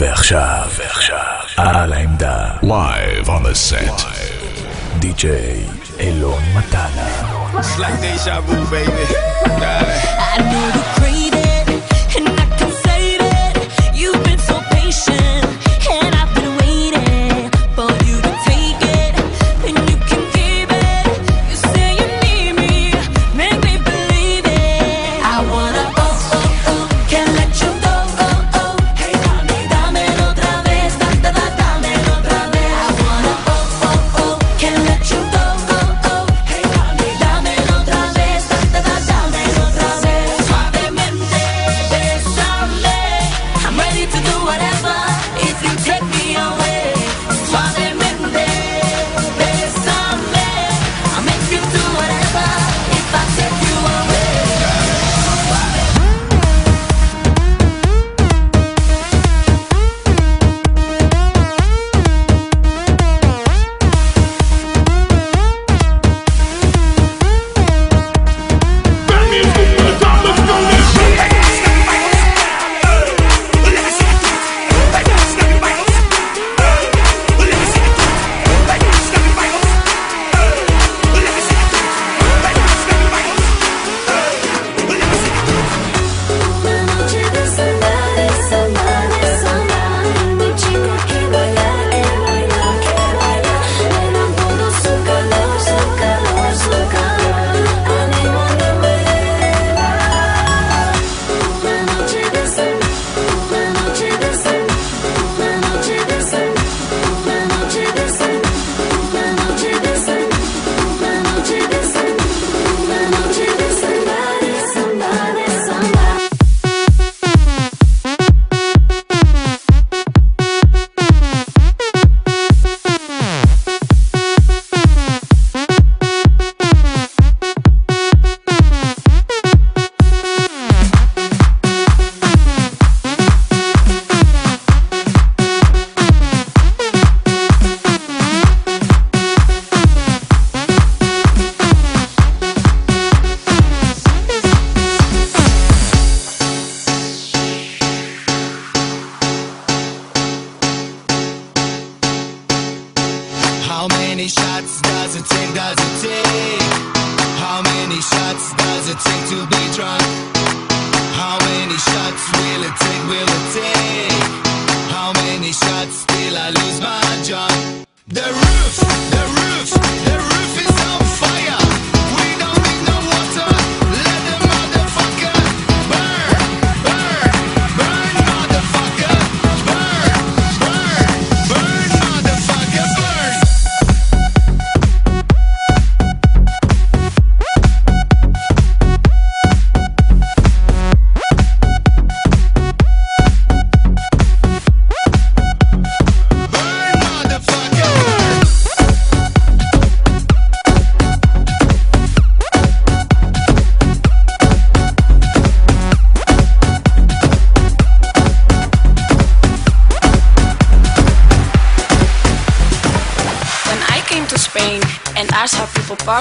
ועכשיו, ועכשיו, על העמדה, Live on the set. DJ אלון Matana.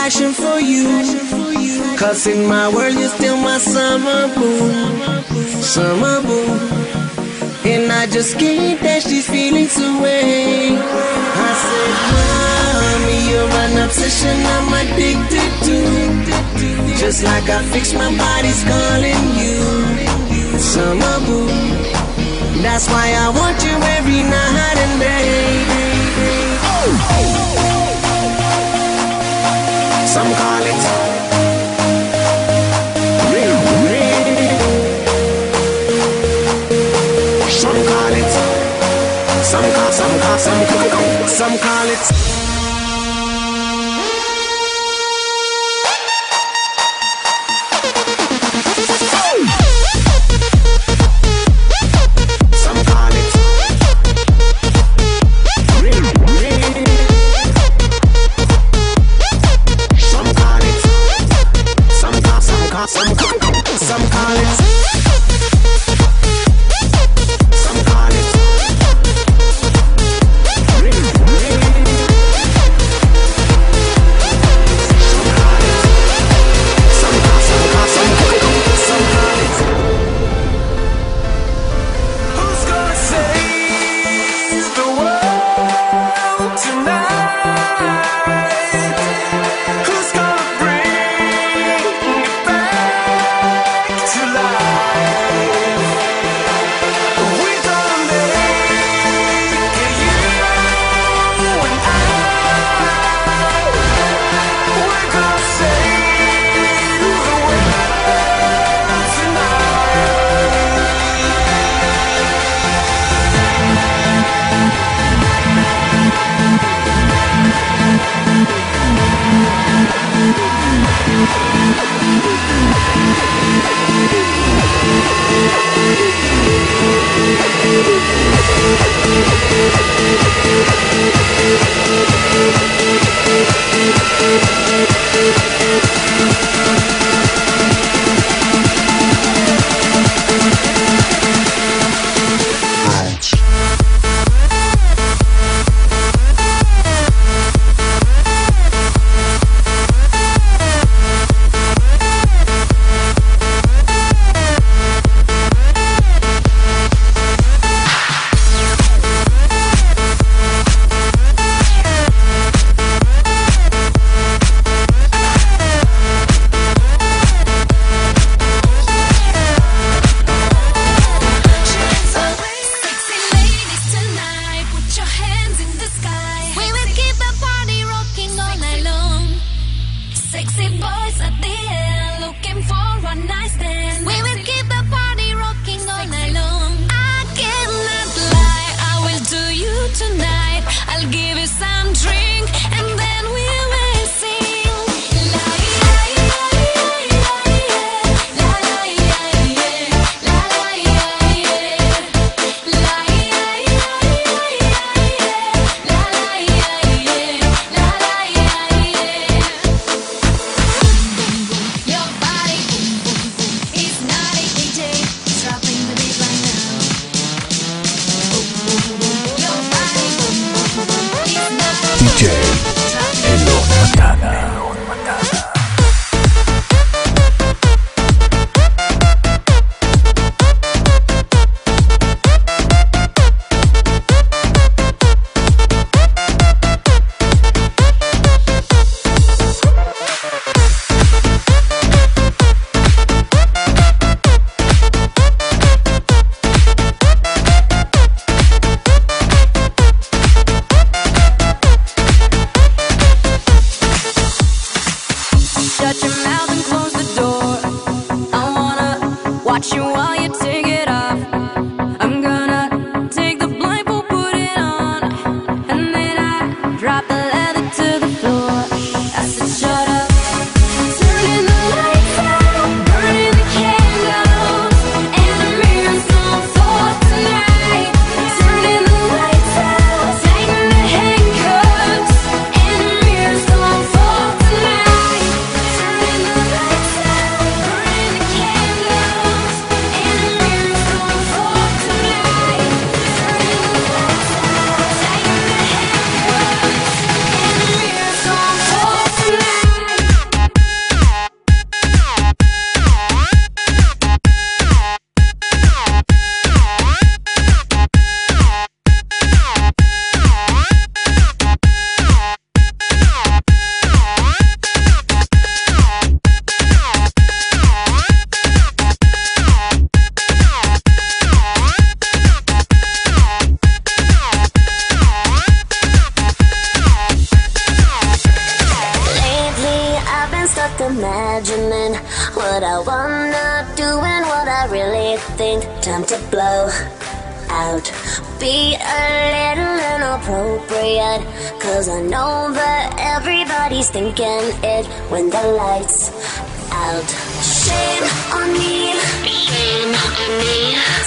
passion for you. Cause in my world, you're still my summer boo. Summer boo. And I just can't dash these feelings away. I said, Mommy, you're an obsession I'm addicted to. Just like I fix my body's calling you. Summer boo. That's why I want you every night and day. Some call it. Some call it. Some call, some call, some call, some call it. Thank you. But I wanna do what I really think. Time to blow out. Be a little inappropriate. Cause I know that everybody's thinking it when the lights out. Shame on me. Shame on me.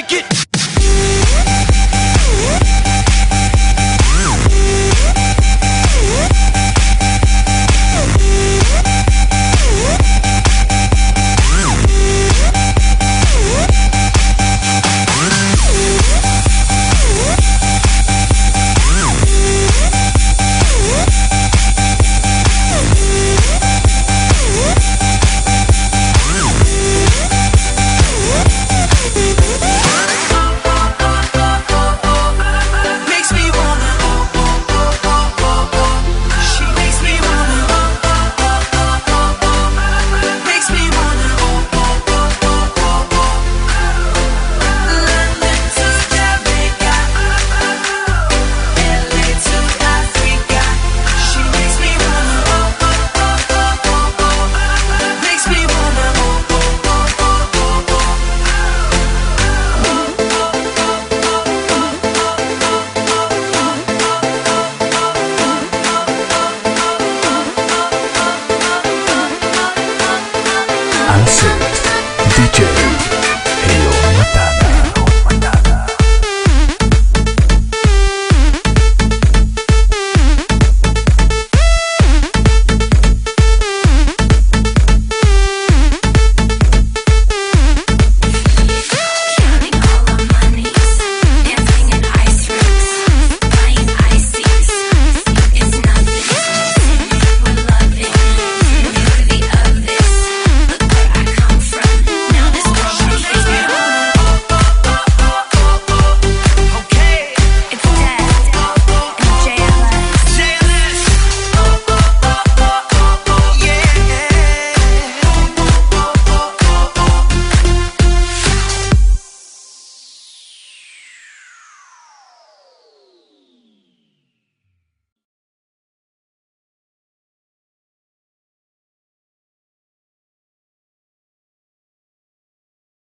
like it.